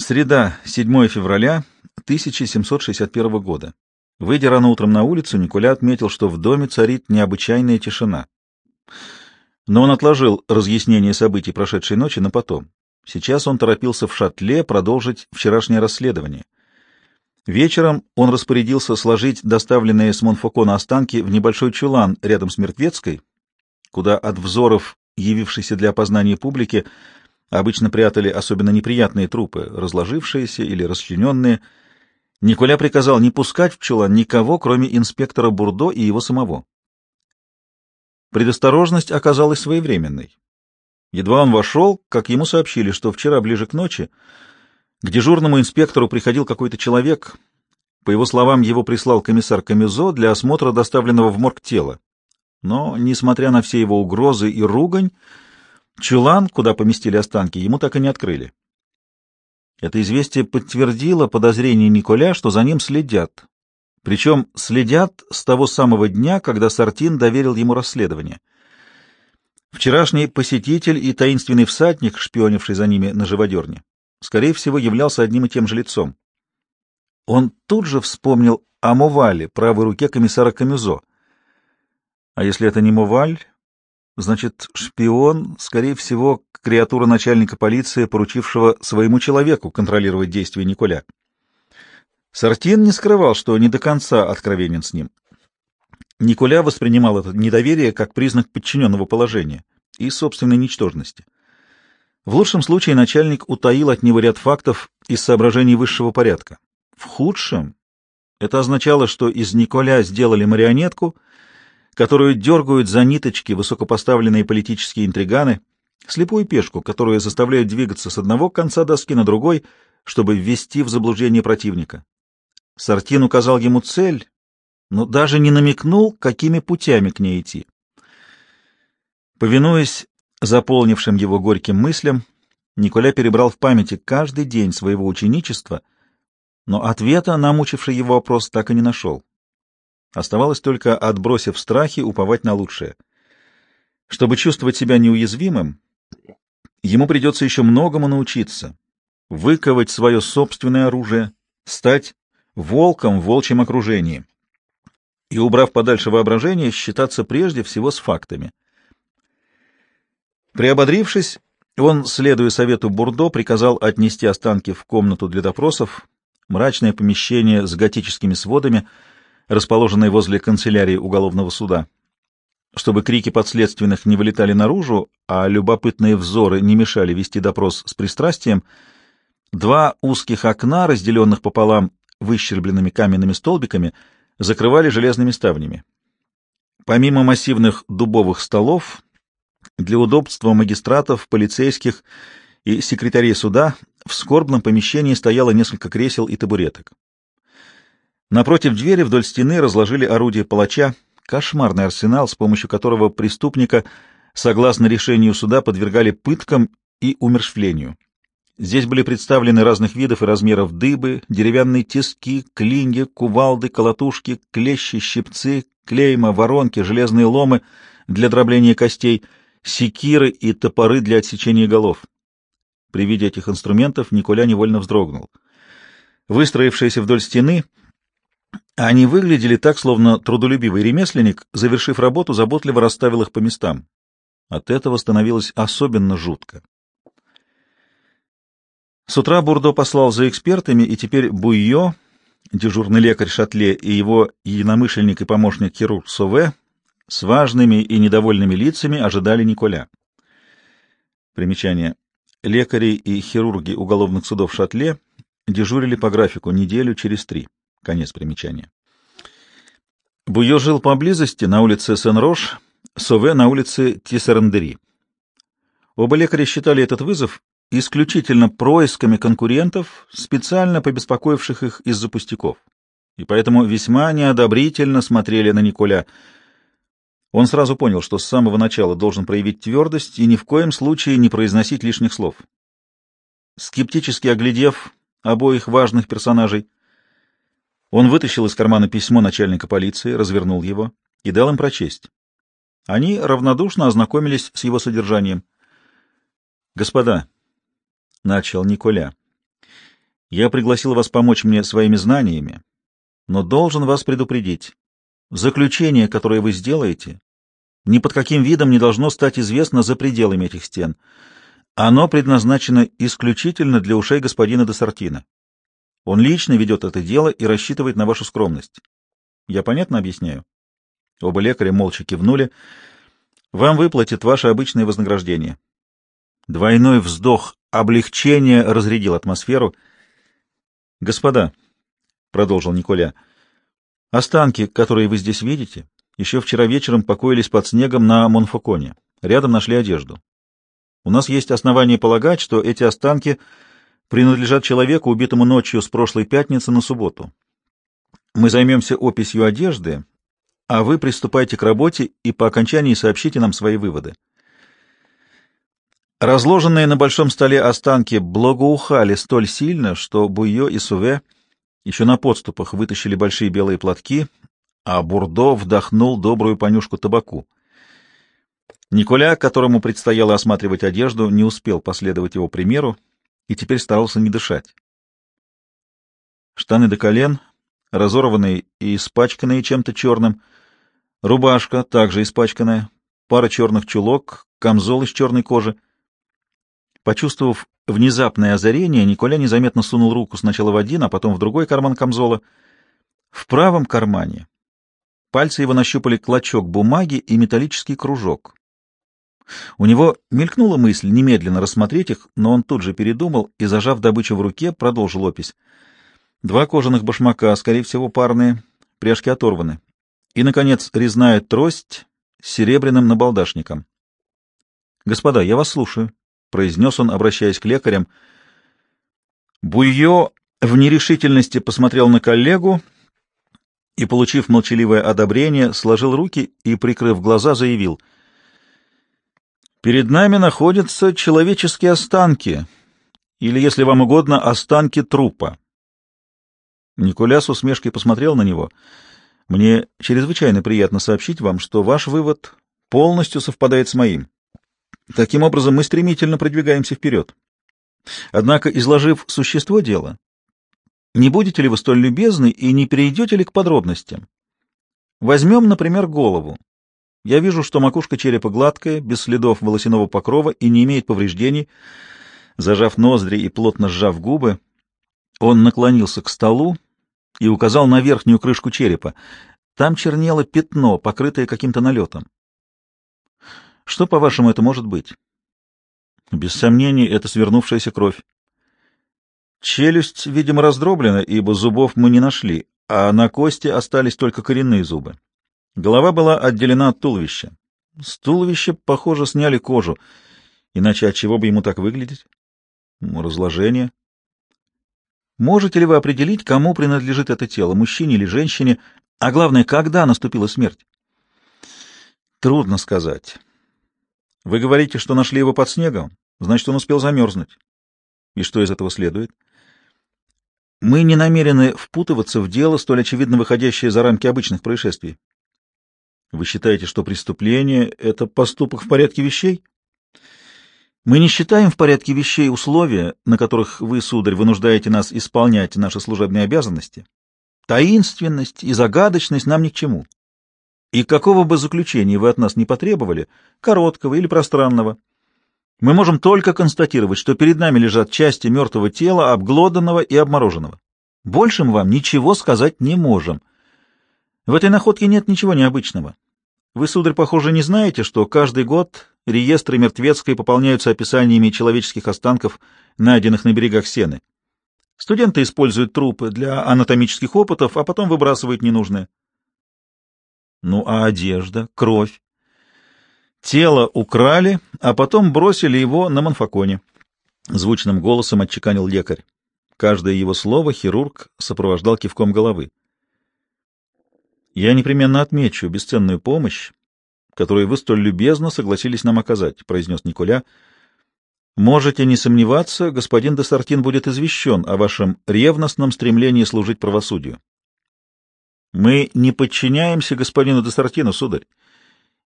Среда, 7 февраля 1761 года. Выйдя рано утром на улицу, Николя отметил, что в доме царит необычайная тишина. Но он отложил разъяснение событий прошедшей ночи на потом. Сейчас он торопился в шатле продолжить вчерашнее расследование. Вечером он распорядился сложить доставленные с Монфокона останки в небольшой чулан рядом с Мертвецкой, куда от взоров, явившейся для опознания публики, обычно прятали особенно неприятные трупы, разложившиеся или расчлененные. Николя приказал не пускать в чулан никого, кроме инспектора Бурдо и его самого. Предосторожность оказалась своевременной. Едва он вошел, как ему сообщили, что вчера ближе к ночи к дежурному инспектору приходил какой-то человек. По его словам, его прислал комиссар Камизо для осмотра доставленного в морг тела. Но, несмотря на все его угрозы и ругань, чулан, куда поместили останки, ему так и не открыли. Это известие подтвердило подозрение Николя, что за ним следят. Причем следят с того самого дня, когда Сартин доверил ему расследование. Вчерашний посетитель и таинственный всадник, шпионивший за ними на живодерне, скорее всего, являлся одним и тем же лицом. Он тут же вспомнил о Мовале, правой руке комиссара Камюзо. А если это не Моваль, значит, шпион, скорее всего, креатура начальника полиции, поручившего своему человеку контролировать действия Николя. Сартин не скрывал, что не до конца откровенен с ним. Николя воспринимал это недоверие как признак подчиненного положения и собственной ничтожности. В лучшем случае начальник утаил от него ряд фактов из соображений высшего порядка. В худшем это означало, что из Николя сделали марионетку, которую дергают за ниточки высокопоставленные политические интриганы, слепую пешку, которую заставляют двигаться с одного конца доски на другой, чтобы ввести в заблуждение противника. Сартин указал ему цель, но даже не намекнул, какими путями к ней идти. Повинуясь заполнившим его горьким мыслям, Николя перебрал в памяти каждый день своего ученичества, но ответа на мучивший его вопрос так и не нашел. Оставалось только, отбросив страхи, уповать на лучшее. Чтобы чувствовать себя неуязвимым, ему придется еще многому научиться, выковать свое собственное оружие, стать волком в волчьем окружении и, убрав подальше воображение, считаться прежде всего с фактами. Приободрившись, он, следуя совету Бурдо, приказал отнести останки в комнату для допросов, мрачное помещение с готическими сводами, расположенное возле канцелярии уголовного суда. Чтобы крики подследственных не вылетали наружу, а любопытные взоры не мешали вести допрос с пристрастием, два узких окна, разделенных пополам выщербленными каменными столбиками, закрывали железными ставнями. Помимо массивных дубовых столов, для удобства магистратов, полицейских и секретарей суда в скорбном помещении стояло несколько кресел и табуреток. Напротив двери вдоль стены разложили орудие палача, кошмарный арсенал, с помощью которого преступника, согласно решению суда, подвергали пыткам и умершвлению. Здесь были представлены разных видов и размеров дыбы, деревянные тиски, клинья, кувалды, колотушки, клещи, щипцы, клейма, воронки, железные ломы для дробления костей, секиры и топоры для отсечения голов. При виде этих инструментов Николя невольно вздрогнул. Выстроившиеся вдоль стены, они выглядели так, словно трудолюбивый ремесленник, завершив работу, заботливо расставил их по местам. От этого становилось особенно жутко. С утра Бурдо послал за экспертами, и теперь Буйо, дежурный лекарь Шатле, и его единомышленник и помощник хирург Сове с важными и недовольными лицами ожидали Николя. Примечание. Лекари и хирурги уголовных судов Шатле дежурили по графику неделю через три. Конец примечания. Буйо жил поблизости, на улице Сен-Рош, Сове на улице Тиссерандери. Оба лекаря считали этот вызов исключительно происками конкурентов, специально побеспокоивших их из-за пустяков, и поэтому весьма неодобрительно смотрели на Николя. Он сразу понял, что с самого начала должен проявить твердость и ни в коем случае не произносить лишних слов. Скептически оглядев обоих важных персонажей, он вытащил из кармана письмо начальника полиции, развернул его и дал им прочесть. Они равнодушно ознакомились с его содержанием. «Господа», — начал Николя. Я пригласил вас помочь мне своими знаниями, но должен вас предупредить. Заключение, которое вы сделаете, ни под каким видом не должно стать известно за пределами этих стен. Оно предназначено исключительно для ушей господина де Сартина. Он лично ведет это дело и рассчитывает на вашу скромность. Я понятно объясняю? Оба лекаря молча кивнули. Вам выплатят ваше обычное вознаграждение. Двойной вздох облегчения разрядил атмосферу. Господа, — продолжил Николя, — останки, которые вы здесь видите, еще вчера вечером покоились под снегом на Монфоконе. Рядом нашли одежду. У нас есть основания полагать, что эти останки принадлежат человеку, убитому ночью с прошлой пятницы на субботу. Мы займемся описью одежды, а вы приступайте к работе и по окончании сообщите нам свои выводы. Разложенные на большом столе останки благоухали столь сильно, что Буйо и Суве еще на подступах вытащили большие белые платки, а Бурдо вдохнул добрую понюшку табаку. Николя, которому предстояло осматривать одежду, не успел последовать его примеру и теперь старался не дышать. Штаны до колен, разорванные и испачканные чем-то черным, рубашка, также испачканная, пара черных чулок, камзол из черной кожи. Почувствовав внезапное озарение, Николя незаметно сунул руку сначала в один, а потом в другой карман камзола. В правом кармане Пальцы его нащупали клочок бумаги и металлический кружок. У него мелькнула мысль немедленно рассмотреть их, но он тут же передумал и, зажав добычу в руке, продолжил опись. Два кожаных башмака, скорее всего, парные, пряжки оторваны. И, наконец, резная трость с серебряным набалдашником. — Господа, я вас слушаю, — произнес он, обращаясь к лекарям. Буйо в нерешительности посмотрел на коллегу и, получив молчаливое одобрение, сложил руки и, прикрыв глаза, заявил. «Перед нами находятся человеческие останки, или, если вам угодно, останки трупа». Николя с усмешкой посмотрел на него. «Мне чрезвычайно приятно сообщить вам, что ваш вывод полностью совпадает с моим. Таким образом, мы стремительно продвигаемся вперед. Однако, изложив существо дела, не будете ли вы столь любезны и не перейдете ли к подробностям? Возьмем, например, голову. Я вижу, что макушка черепа гладкая, без следов волосяного покрова и не имеет повреждений. Зажав ноздри и плотно сжав губы, он наклонился к столу и указал на верхнюю крышку черепа. Там чернело пятно, покрытое каким-то налетом. Что, по-вашему, это может быть? Без сомнений, это свернувшаяся кровь. Челюсть, видимо, раздроблена, ибо зубов мы не нашли, а на кости остались только коренные зубы. Голова была отделена от туловища. С туловища, похоже, сняли кожу, иначе от чего бы ему так выглядеть? Разложение. Можете ли вы определить, кому принадлежит это тело, мужчине или женщине, а главное, когда наступила смерть? Трудно сказать. Вы говорите, что нашли его под снегом, значит, он успел замерзнуть. И что из этого следует? — мы не намерены впутываться в дело, столь очевидно выходящее за рамки обычных происшествий. Вы считаете, что преступление — это поступок в порядке вещей? Мы не считаем в порядке вещей условия, на которых вы, сударь, вынуждаете нас исполнять наши служебные обязанности. Таинственность и загадочность нам ни к чему. И какого бы заключения вы от нас не потребовали, короткого или пространного, мы можем только констатировать, что перед нами лежат части мертвого тела, обглоданного и обмороженного. Больше мы вам ничего сказать не можем. В этой находке нет ничего необычного. Вы, сударь, похоже, не знаете, что каждый год реестры мертвецкой пополняются описаниями человеческих останков, найденных на берегах Сены. Студенты используют трупы для анатомических опытов, а потом выбрасывают ненужное. Ну а одежда, кровь? Тело украли, а потом бросили его на Монфаконе. Звучным голосом отчеканил лекарь. Каждое его слово хирург сопровождал кивком головы. «Я непременно отмечу бесценную помощь, которую вы столь любезно согласились нам оказать», — произнес Николя. «Можете не сомневаться, господин де будет извещен о вашем ревностном стремлении служить правосудию». «Мы не подчиняемся господину де сударь.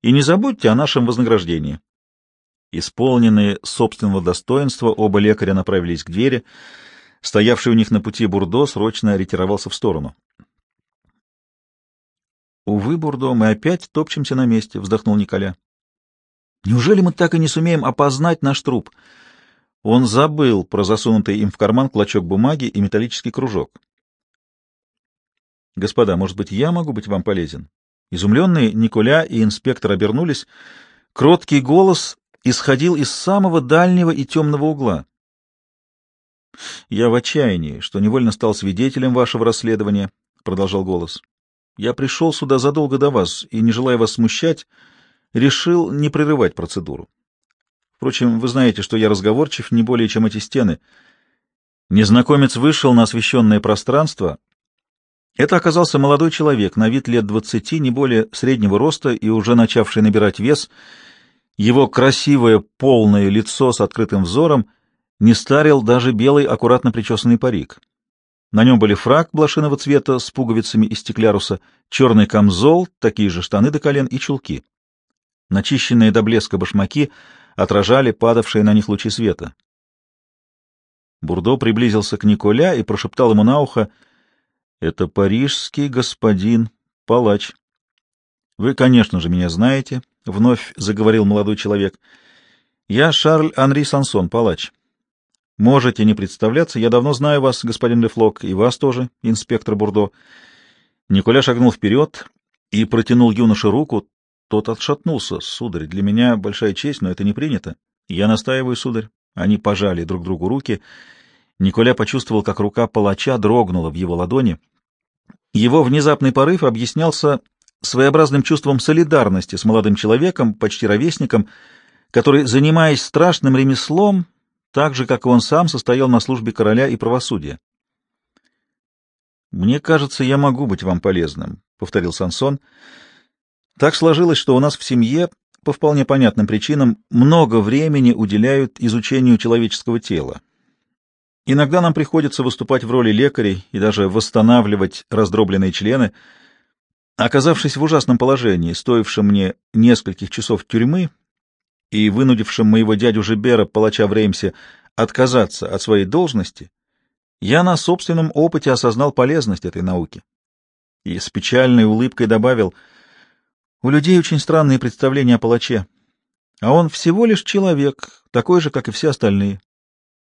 И не забудьте о нашем вознаграждении. Исполненные собственного достоинства, оба лекаря направились к двери. Стоявший у них на пути Бурдо срочно ретировался в сторону. «Увы, Бурдо, мы опять топчемся на месте», — вздохнул Николя. «Неужели мы так и не сумеем опознать наш труп?» Он забыл про засунутый им в карман клочок бумаги и металлический кружок. «Господа, может быть, я могу быть вам полезен?» Изумленные Николя и инспектор обернулись. Кроткий голос исходил из самого дальнего и темного угла. «Я в отчаянии, что невольно стал свидетелем вашего расследования», — продолжал голос. «Я пришел сюда задолго до вас и, не желая вас смущать, решил не прерывать процедуру. Впрочем, вы знаете, что я разговорчив не более, чем эти стены. Незнакомец вышел на освещенное пространство. Это оказался молодой человек, на вид лет двадцати, не более среднего роста и уже начавший набирать вес. Его красивое, полное лицо с открытым взором не старил даже белый, аккуратно причесанный парик. На нем были фрак блошиного цвета с пуговицами из стекляруса, черный камзол, такие же штаны до колен и чулки. Начищенные до блеска башмаки — отражали падавшие на них лучи света. Бурдо приблизился к Николя и прошептал ему на ухо, «Это парижский господин палач». «Вы, конечно же, меня знаете», — вновь заговорил молодой человек. «Я Шарль Анри Сансон, палач. Можете не представляться, я давно знаю вас, господин Лефлок, и вас тоже, инспектор Бурдо». Николя шагнул вперед и протянул юноше руку, тот отшатнулся. Сударь, для меня большая честь, но это не принято. Я настаиваю, сударь. Они пожали друг другу руки. Николя почувствовал, как рука палача дрогнула в его ладони. Его внезапный порыв объяснялся своеобразным чувством солидарности с молодым человеком, почти ровесником, который, занимаясь страшным ремеслом, так же, как и он сам, состоял на службе короля и правосудия. «Мне кажется, я могу быть вам полезным», — повторил Сансон. Так сложилось, что у нас в семье, по вполне понятным причинам, много времени уделяют изучению человеческого тела. Иногда нам приходится выступать в роли лекарей и даже восстанавливать раздробленные члены. Оказавшись в ужасном положении, стоившем мне нескольких часов тюрьмы и вынудившем моего дядю Жибера, палача в Реймсе, отказаться от своей должности, я на собственном опыте осознал полезность этой науки. И с печальной улыбкой добавил — у людей очень странные представления о палаче, а он всего лишь человек, такой же, как и все остальные.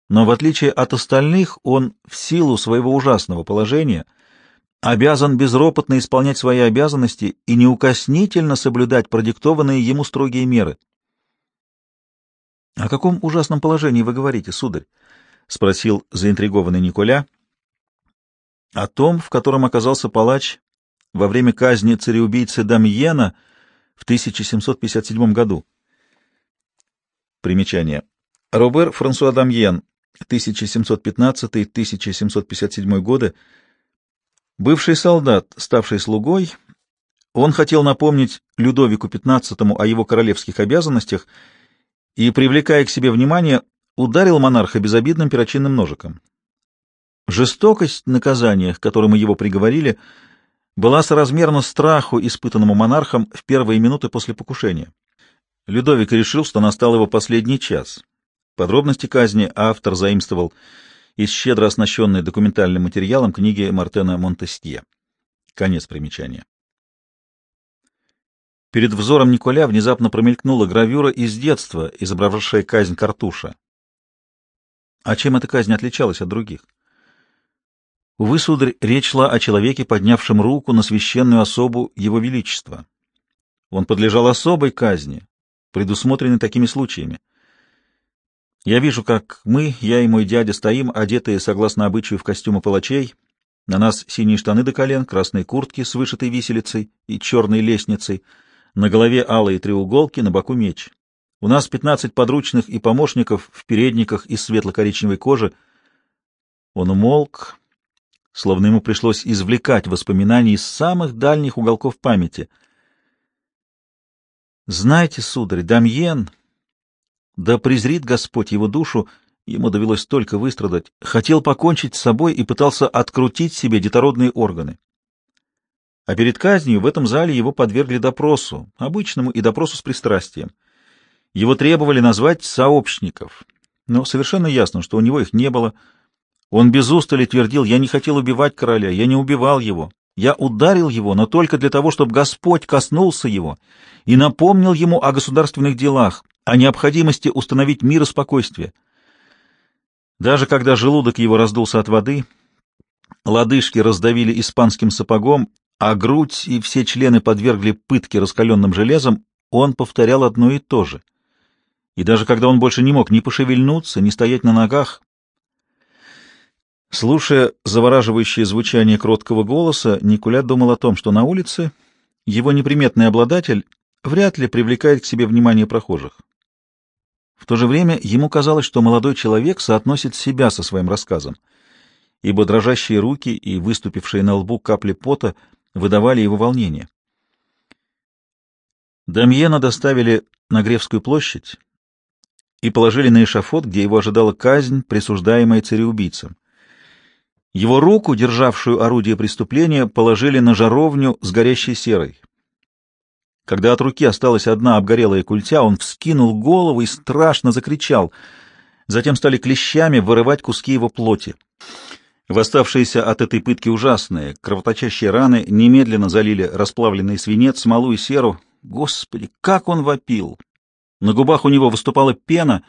Но в отличие от остальных, он в силу своего ужасного положения обязан безропотно исполнять свои обязанности и неукоснительно соблюдать продиктованные ему строгие меры. — О каком ужасном положении вы говорите, сударь? — спросил заинтригованный Николя. — О том, в котором оказался палач во время казни цареубийцы Дамьена в 1757 году. Примечание. Робер Франсуа Дамьен, 1715-1757 годы, бывший солдат, ставший слугой, он хотел напомнить Людовику XV о его королевских обязанностях и, привлекая к себе внимание, ударил монарха безобидным перочинным ножиком. Жестокость наказания, к которому его приговорили, — была соразмерна страху, испытанному монархом в первые минуты после покушения. Людовик решил, что настал его последний час. Подробности казни автор заимствовал из щедро оснащенной документальным материалом книги Мартена Монтестье. Конец примечания. Перед взором Николя внезапно промелькнула гравюра из детства, изображавшая казнь Картуша. А чем эта казнь отличалась от других? Увы, сударь, речь шла о человеке, поднявшем руку на священную особу Его Величества. Он подлежал особой казни, предусмотренной такими случаями. Я вижу, как мы, я и мой дядя, стоим, одетые согласно обычаю в костюмы палачей. На нас синие штаны до колен, красные куртки с вышитой виселицей и черной лестницей, на голове алые треуголки, на боку меч. У нас пятнадцать подручных и помощников в передниках из светло-коричневой кожи. Он умолк, словно ему пришлось извлекать воспоминания из самых дальних уголков памяти. «Знаете, сударь, Дамьен, да презрит Господь его душу, ему довелось столько выстрадать, хотел покончить с собой и пытался открутить себе детородные органы. А перед казнью в этом зале его подвергли допросу, обычному и допросу с пристрастием. Его требовали назвать сообщников, но совершенно ясно, что у него их не было — Он без устали твердил, я не хотел убивать короля, я не убивал его. Я ударил его, но только для того, чтобы Господь коснулся его и напомнил ему о государственных делах, о необходимости установить мир и спокойствие. Даже когда желудок его раздулся от воды, лодыжки раздавили испанским сапогом, а грудь и все члены подвергли пытке раскаленным железом, он повторял одно и то же. И даже когда он больше не мог ни пошевельнуться, ни стоять на ногах, Слушая завораживающее звучание кроткого голоса, Никуля думал о том, что на улице его неприметный обладатель вряд ли привлекает к себе внимание прохожих. В то же время ему казалось, что молодой человек соотносит себя со своим рассказом, ибо дрожащие руки и выступившие на лбу капли пота выдавали его волнение. Дамьена доставили на Гревскую площадь и положили на эшафот, где его ожидала казнь, присуждаемая цареубийцам. Его руку, державшую орудие преступления, положили на жаровню с горящей серой. Когда от руки осталась одна обгорелая культя, он вскинул голову и страшно закричал. Затем стали клещами вырывать куски его плоти. Восставшиеся от этой пытки ужасные, кровоточащие раны немедленно залили расплавленный свинец, смолу и серу. Господи, как он вопил! На губах у него выступала пена,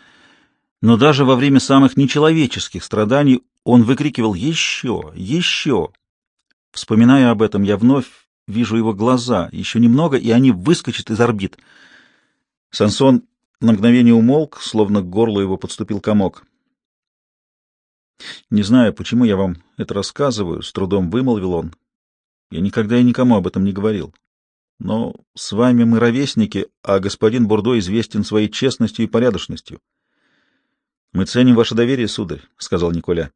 но даже во время самых нечеловеческих страданий он выкрикивал «Еще! Еще!». Вспоминая об этом, я вновь вижу его глаза. Еще немного, и они выскочат из орбит. Сансон на мгновение умолк, словно к горлу его подступил комок. «Не знаю, почему я вам это рассказываю», — с трудом вымолвил он. «Я никогда и никому об этом не говорил. Но с вами мы ровесники, а господин Бурдо известен своей честностью и порядочностью». «Мы ценим ваше доверие, сударь», — сказал Николя.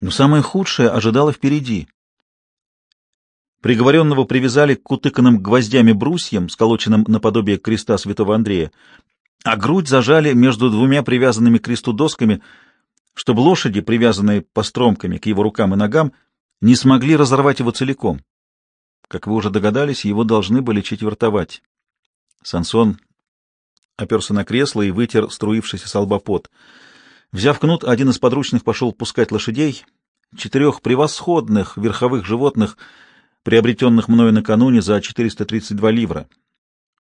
Но самое худшее ожидало впереди. Приговоренного привязали к утыканным гвоздями брусьям, сколоченным наподобие креста святого Андрея, а грудь зажали между двумя привязанными к кресту досками, чтобы лошади, привязанные постромками к его рукам и ногам, не смогли разорвать его целиком. Как вы уже догадались, его должны были четвертовать. Сансон оперся на кресло и вытер струившийся с лба пот — Взяв кнут, один из подручных пошел пускать лошадей, четырех превосходных верховых животных, приобретенных мною накануне за 432 ливра.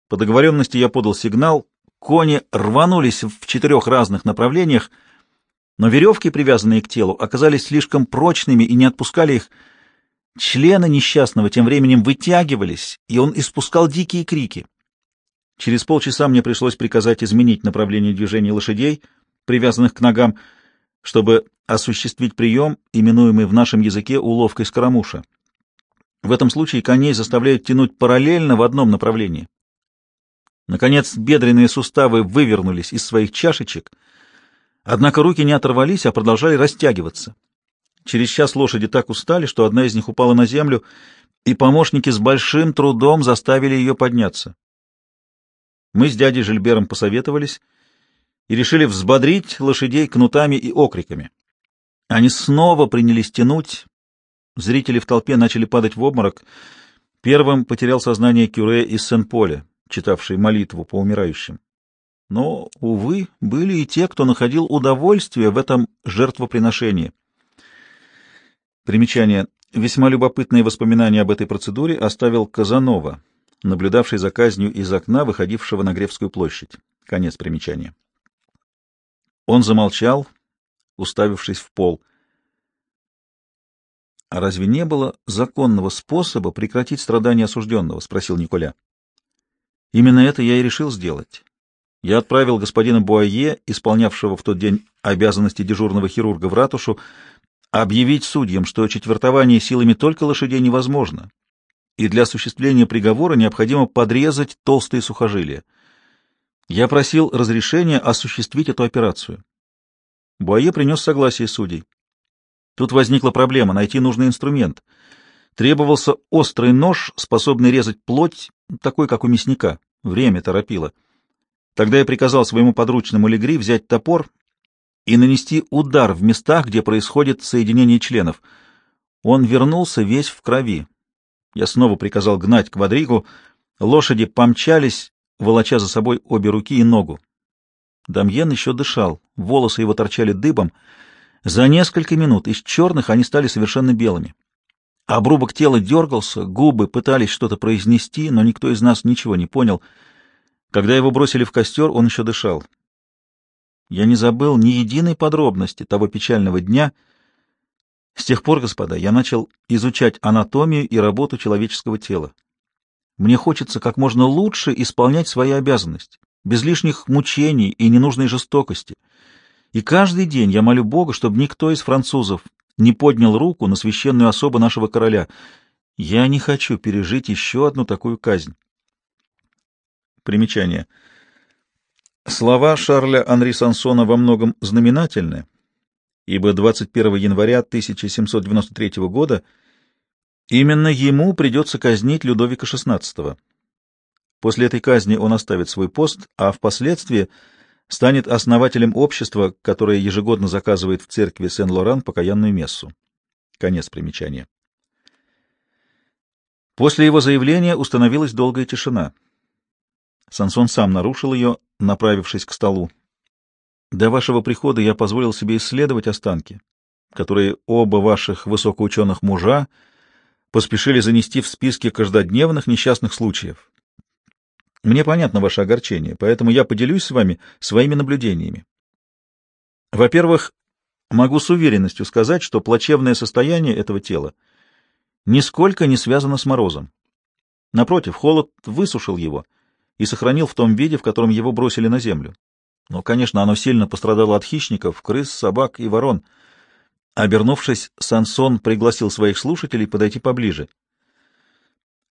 По договоренности я подал сигнал, кони рванулись в четырех разных направлениях, но веревки, привязанные к телу, оказались слишком прочными и не отпускали их. Члены несчастного тем временем вытягивались, и он испускал дикие крики. Через полчаса мне пришлось приказать изменить направление движения лошадей — привязанных к ногам, чтобы осуществить прием, именуемый в нашем языке уловкой скоромуша. В этом случае коней заставляют тянуть параллельно в одном направлении. Наконец, бедренные суставы вывернулись из своих чашечек, однако руки не оторвались, а продолжали растягиваться. Через час лошади так устали, что одна из них упала на землю, и помощники с большим трудом заставили ее подняться. Мы с дядей Жильбером посоветовались — и решили взбодрить лошадей кнутами и окриками. Они снова принялись тянуть. Зрители в толпе начали падать в обморок. Первым потерял сознание Кюре из Сен-Поля, читавший молитву по умирающим. Но, увы, были и те, кто находил удовольствие в этом жертвоприношении. Примечание. Весьма любопытные воспоминания об этой процедуре оставил Казанова, наблюдавший за казнью из окна, выходившего на Гревскую площадь. Конец примечания. Он замолчал, уставившись в пол. — А разве не было законного способа прекратить страдания осужденного? — спросил Николя. — Именно это я и решил сделать. Я отправил господина Буае, исполнявшего в тот день обязанности дежурного хирурга в ратушу, объявить судьям, что четвертование силами только лошадей невозможно, и для осуществления приговора необходимо подрезать толстые сухожилия. Я просил разрешения осуществить эту операцию. Буае принес согласие судей. Тут возникла проблема — найти нужный инструмент. Требовался острый нож, способный резать плоть, такой, как у мясника. Время торопило. Тогда я приказал своему подручному Легри взять топор и нанести удар в местах, где происходит соединение членов. Он вернулся весь в крови. Я снова приказал гнать квадригу. Лошади помчались, волоча за собой обе руки и ногу. Дамьен еще дышал, волосы его торчали дыбом. За несколько минут из черных они стали совершенно белыми. Обрубок тела дергался, губы пытались что-то произнести, но никто из нас ничего не понял. Когда его бросили в костер, он еще дышал. Я не забыл ни единой подробности того печального дня. С тех пор, господа, я начал изучать анатомию и работу человеческого тела. Мне хочется как можно лучше исполнять свои обязанности, без лишних мучений и ненужной жестокости. И каждый день я молю Бога, чтобы никто из французов не поднял руку на священную особу нашего короля. Я не хочу пережить еще одну такую казнь. Примечание. Слова Шарля Анри Сансона во многом знаменательны, ибо 21 января 1793 года именно ему придется казнить Людовика XVI. После этой казни он оставит свой пост, а впоследствии станет основателем общества, которое ежегодно заказывает в церкви Сен-Лоран покаянную мессу. Конец примечания. После его заявления установилась долгая тишина. Сансон сам нарушил ее, направившись к столу. До вашего прихода я позволил себе исследовать останки, которые оба ваших высокоученых мужа поспешили занести в списки каждодневных несчастных случаев. Мне понятно ваше огорчение, поэтому я поделюсь с вами своими наблюдениями. Во-первых, могу с уверенностью сказать, что плачевное состояние этого тела нисколько не связано с морозом. Напротив, холод высушил его и сохранил в том виде, в котором его бросили на землю. Но, конечно, оно сильно пострадало от хищников, крыс, собак и ворон. Обернувшись, Сансон пригласил своих слушателей подойти поближе.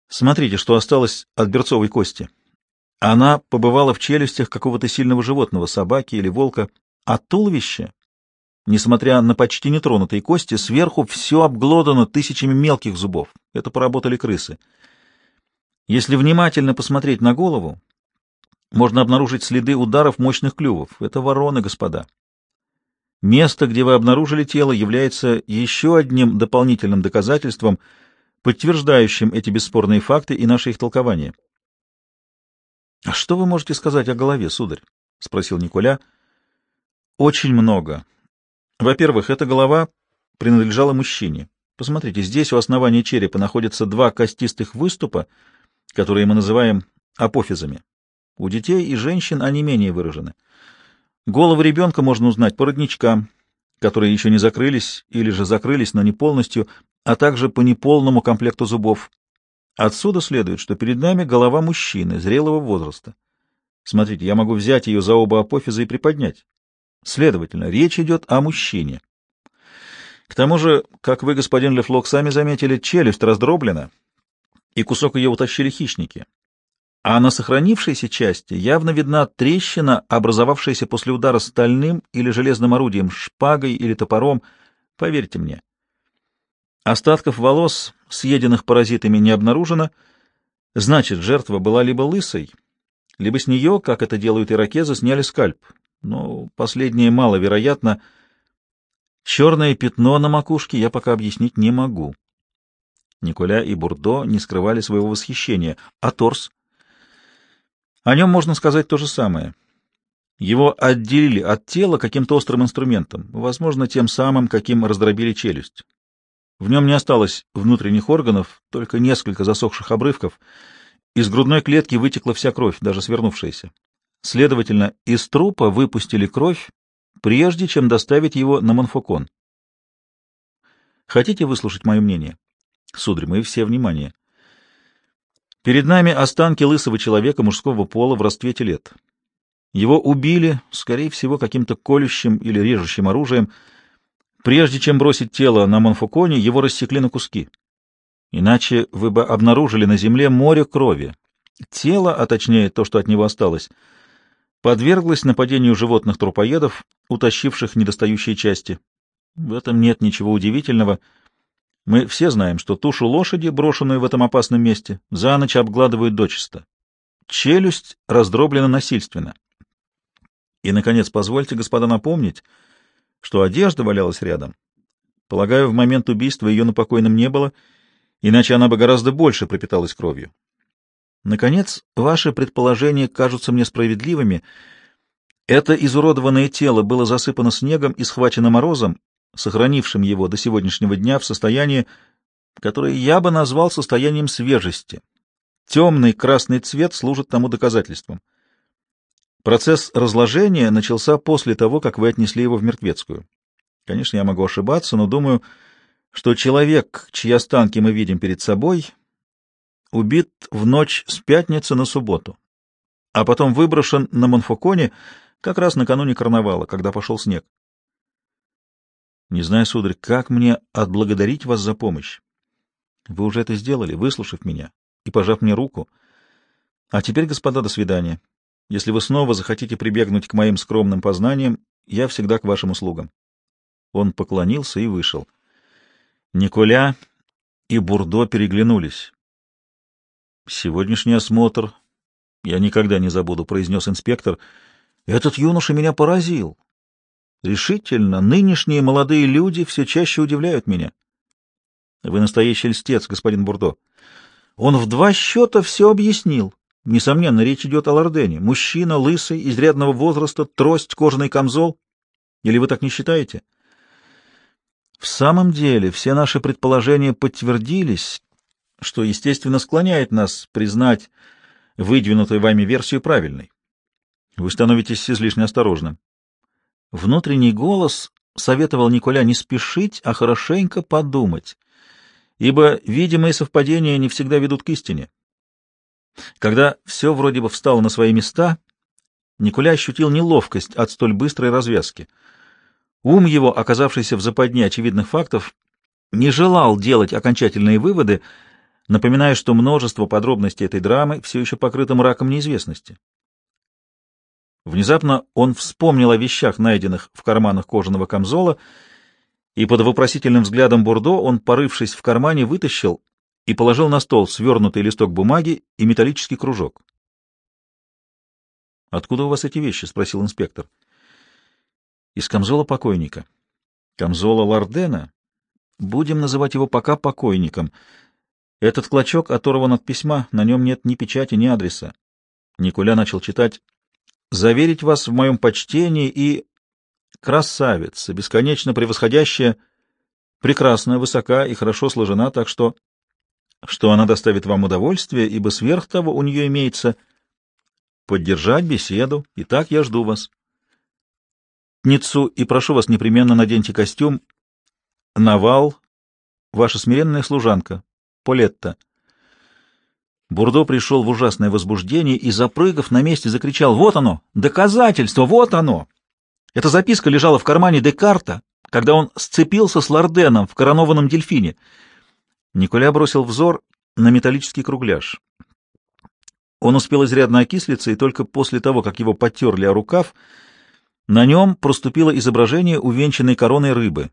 Смотрите, что осталось от берцовой кости. Она побывала в челюстях какого-то сильного животного, собаки или волка, а туловище, несмотря на почти нетронутые кости, сверху все обглодано тысячами мелких зубов. Это поработали крысы. Если внимательно посмотреть на голову, можно обнаружить следы ударов мощных клювов. Это вороны, господа. Место, где вы обнаружили тело, является еще одним дополнительным доказательством, подтверждающим эти бесспорные факты и наше их толкование. — А что вы можете сказать о голове, сударь? — спросил Николя. — Очень много. Во-первых, эта голова принадлежала мужчине. Посмотрите, здесь у основания черепа находятся два костистых выступа, которые мы называем апофизами. У детей и женщин они менее выражены. Голову ребенка можно узнать по родничкам, которые еще не закрылись или же закрылись, но не полностью, а также по неполному комплекту зубов. Отсюда следует, что перед нами голова мужчины зрелого возраста. Смотрите, я могу взять ее за оба апофиза и приподнять. Следовательно, речь идет о мужчине. К тому же, как вы, господин Лефлок, сами заметили, челюсть раздроблена, и кусок ее утащили хищники. А на сохранившейся части явно видна трещина, образовавшаяся после удара стальным или железным орудием, шпагой или топором, поверьте мне. Остатков волос, съеденных паразитами, не обнаружено. Значит, жертва была либо лысой, либо с нее, как это делают иракезы, сняли скальп. Но последнее маловероятно. Черное пятно на макушке я пока объяснить не могу. Николя и Бурдо не скрывали своего восхищения. А торс? О нем можно сказать то же самое. Его отделили от тела каким-то острым инструментом, возможно, тем самым, каким раздробили челюсть. В нем не осталось внутренних органов, только несколько засохших обрывков. Из грудной клетки вытекла вся кровь, даже свернувшаяся. Следовательно, из трупа выпустили кровь, прежде чем доставить его на Монфокон. Хотите выслушать мое мнение? Сударь, мы все внимание. Перед нами останки лысого человека мужского пола в расцвете лет. Его убили, скорее всего, каким-то колющим или режущим оружием, Прежде чем бросить тело на Монфуконе, его рассекли на куски. Иначе вы бы обнаружили на земле море крови. Тело, а точнее то, что от него осталось, подверглось нападению животных-трупоедов, утащивших недостающие части. В этом нет ничего удивительного. Мы все знаем, что тушу лошади, брошенную в этом опасном месте, за ночь обгладывают дочисто. Челюсть раздроблена насильственно. И, наконец, позвольте, господа, напомнить, что одежда валялась рядом. Полагаю, в момент убийства ее на покойном не было, иначе она бы гораздо больше пропиталась кровью. Наконец, ваши предположения кажутся мне справедливыми. Это изуродованное тело было засыпано снегом и схвачено морозом, сохранившим его до сегодняшнего дня в состоянии, которое я бы назвал состоянием свежести. Темный красный цвет служит тому доказательством. Процесс разложения начался после того, как вы отнесли его в мертвецкую. Конечно, я могу ошибаться, но думаю, что человек, чьи останки мы видим перед собой, убит в ночь с пятницы на субботу, а потом выброшен на Монфоконе как раз накануне карнавала, когда пошел снег. Не знаю, сударь, как мне отблагодарить вас за помощь. Вы уже это сделали, выслушав меня и пожав мне руку. А теперь, господа, до свидания. Если вы снова захотите прибегнуть к моим скромным познаниям, я всегда к вашим услугам. Он поклонился и вышел. Николя и Бурдо переглянулись. «Сегодняшний осмотр я никогда не забуду», — произнес инспектор. «Этот юноша меня поразил. Решительно, нынешние молодые люди все чаще удивляют меня». «Вы настоящий льстец, господин Бурдо. Он в два счета все объяснил. Несомненно, речь идет о Лордене. Мужчина, лысый, изрядного возраста, трость, кожаный камзол. Или вы так не считаете?» В самом деле, все наши предположения подтвердились, что, естественно, склоняет нас признать выдвинутую вами версию правильной. Вы становитесь излишне осторожным. Внутренний голос советовал Николя не спешить, а хорошенько подумать, ибо видимые совпадения не всегда ведут к истине. Когда все вроде бы встало на свои места, Николя ощутил неловкость от столь быстрой развязки — Ум его, оказавшийся в западне очевидных фактов, не желал делать окончательные выводы, напоминая, что множество подробностей этой драмы все еще покрыто мраком неизвестности. Внезапно он вспомнил о вещах, найденных в карманах кожаного камзола, и под вопросительным взглядом Бурдо он, порывшись в кармане, вытащил и положил на стол свернутый листок бумаги и металлический кружок. «Откуда у вас эти вещи?» — спросил инспектор из камзола покойника. Камзола Лардена? Будем называть его пока покойником. Этот клочок оторван от письма, на нем нет ни печати, ни адреса. Николя начал читать «Заверить вас в моем почтении и...» Красавица, бесконечно превосходящая, прекрасная, высока и хорошо сложена, так что... Что она доставит вам удовольствие, ибо сверх того у нее имеется... Поддержать беседу. Итак, я жду вас пятницу и прошу вас непременно наденьте костюм. Навал, ваша смиренная служанка, Полетта. Бурдо пришел в ужасное возбуждение и, запрыгав на месте, закричал «Вот оно! Доказательство! Вот оно!» Эта записка лежала в кармане Декарта, когда он сцепился с Лорденом в коронованном дельфине. Николя бросил взор на металлический кругляш. Он успел изрядно окислиться, и только после того, как его потерли о рукав, на нем проступило изображение увенчанной короной рыбы.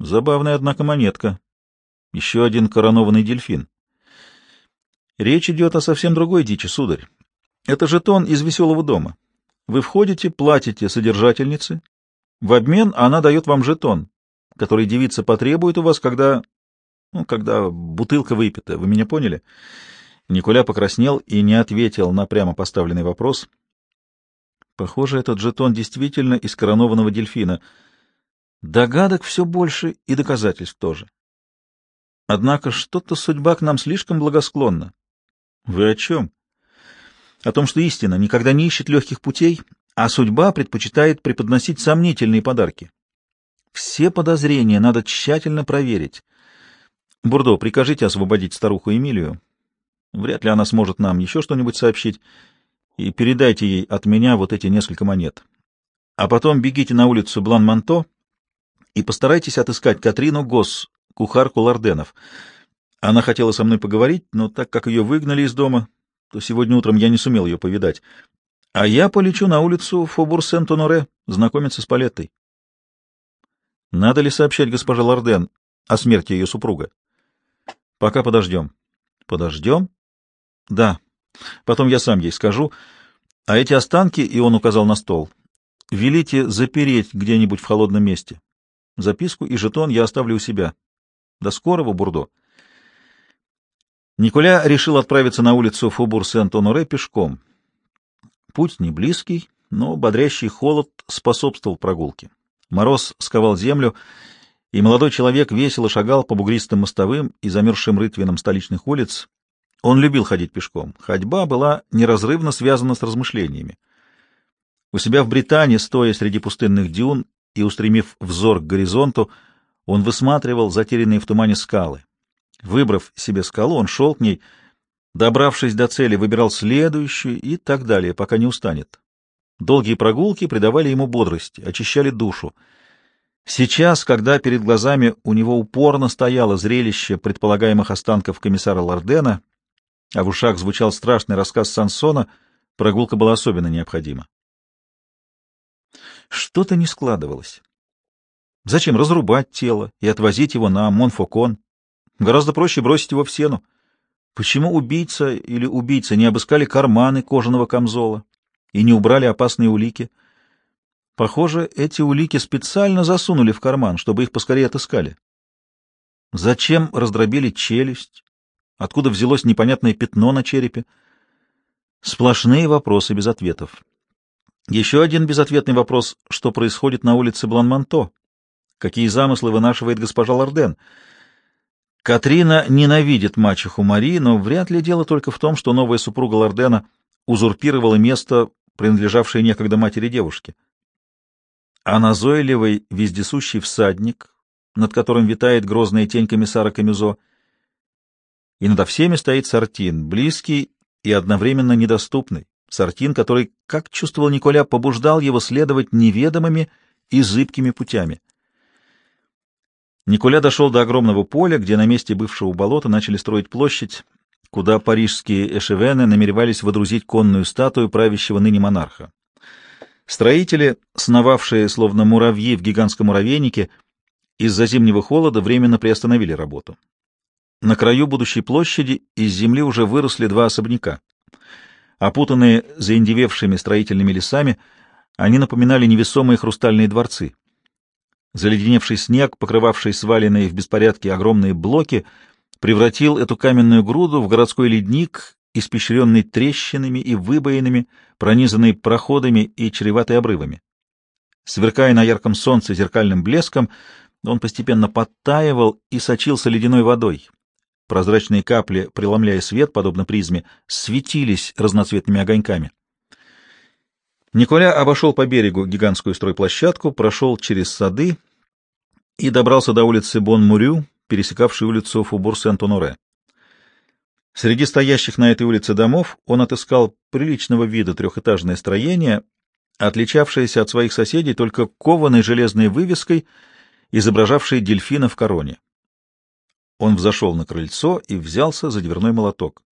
Забавная, однако, монетка. Еще один коронованный дельфин. Речь идет о совсем другой дичи, сударь. Это жетон из веселого дома. Вы входите, платите содержательнице. В обмен она дает вам жетон, который девица потребует у вас, когда... Ну, когда бутылка выпита. Вы меня поняли? Николя покраснел и не ответил на прямо поставленный вопрос — Похоже, этот жетон действительно из коронованного дельфина. Догадок все больше и доказательств тоже. Однако что-то судьба к нам слишком благосклонна. Вы о чем? О том, что истина никогда не ищет легких путей, а судьба предпочитает преподносить сомнительные подарки. Все подозрения надо тщательно проверить. Бурдо, прикажите освободить старуху Эмилию. Вряд ли она сможет нам еще что-нибудь сообщить и передайте ей от меня вот эти несколько монет. А потом бегите на улицу Блан-Манто и постарайтесь отыскать Катрину Гос, кухарку Лорденов. Она хотела со мной поговорить, но так как ее выгнали из дома, то сегодня утром я не сумел ее повидать. А я полечу на улицу Фобур-Сент-Оноре знакомиться с Палеттой. Надо ли сообщать госпоже Лорден о смерти ее супруга? Пока подождем. Подождем? Да, Потом я сам ей скажу. А эти останки, и он указал на стол, велите запереть где-нибудь в холодном месте. Записку и жетон я оставлю у себя. До скорого, Бурдо. Николя решил отправиться на улицу Фобур-Сент-Оноре пешком. Путь не близкий, но бодрящий холод способствовал прогулке. Мороз сковал землю, и молодой человек весело шагал по бугристым мостовым и замерзшим рытвинам столичных улиц. Он любил ходить пешком. Ходьба была неразрывно связана с размышлениями. У себя в Британии, стоя среди пустынных дюн и устремив взор к горизонту, он высматривал затерянные в тумане скалы. Выбрав себе скалу, он шел к ней, добравшись до цели, выбирал следующую и так далее, пока не устанет. Долгие прогулки придавали ему бодрость, очищали душу. Сейчас, когда перед глазами у него упорно стояло зрелище предполагаемых останков комиссара Лордена, а в ушах звучал страшный рассказ Сансона, прогулка была особенно необходима. Что-то не складывалось. Зачем разрубать тело и отвозить его на Монфокон? Гораздо проще бросить его в сену. Почему убийца или убийца не обыскали карманы кожаного камзола и не убрали опасные улики? Похоже, эти улики специально засунули в карман, чтобы их поскорее отыскали. Зачем раздробили челюсть? Откуда взялось непонятное пятно на черепе? Сплошные вопросы без ответов. Еще один безответный вопрос, что происходит на улице Бланманто? Какие замыслы вынашивает госпожа Лорден? Катрина ненавидит мачеху Мари, но вряд ли дело только в том, что новая супруга Лордена узурпировала место, принадлежавшее некогда матери девушки. А назойливый, вездесущий всадник, над которым витает грозная тень комиссара Камюзо, и над всеми стоит Сартин, близкий и одновременно недоступный. Сартин, который, как чувствовал Николя, побуждал его следовать неведомыми и зыбкими путями. Николя дошел до огромного поля, где на месте бывшего болота начали строить площадь, куда парижские эшевены намеревались водрузить конную статую правящего ныне монарха. Строители, сновавшие словно муравьи в гигантском муравейнике, из-за зимнего холода временно приостановили работу. На краю будущей площади из земли уже выросли два особняка. Опутанные заиндевевшими строительными лесами, они напоминали невесомые хрустальные дворцы. Заледеневший снег, покрывавший сваленные в беспорядке огромные блоки, превратил эту каменную груду в городской ледник, испещренный трещинами и выбоинами, пронизанный проходами и чреватой обрывами. Сверкая на ярком солнце зеркальным блеском, он постепенно подтаивал и сочился ледяной водой. Прозрачные капли, преломляя свет, подобно призме, светились разноцветными огоньками. Николя обошел по берегу гигантскую стройплощадку, прошел через сады и добрался до улицы Бон-Мурю, пересекавшей улицу Фубур-Сент-Оноре. Среди стоящих на этой улице домов он отыскал приличного вида трехэтажное строение, отличавшееся от своих соседей только кованой железной вывеской, изображавшей дельфина в короне. Он взошел на крыльцо и взялся за дверной молоток.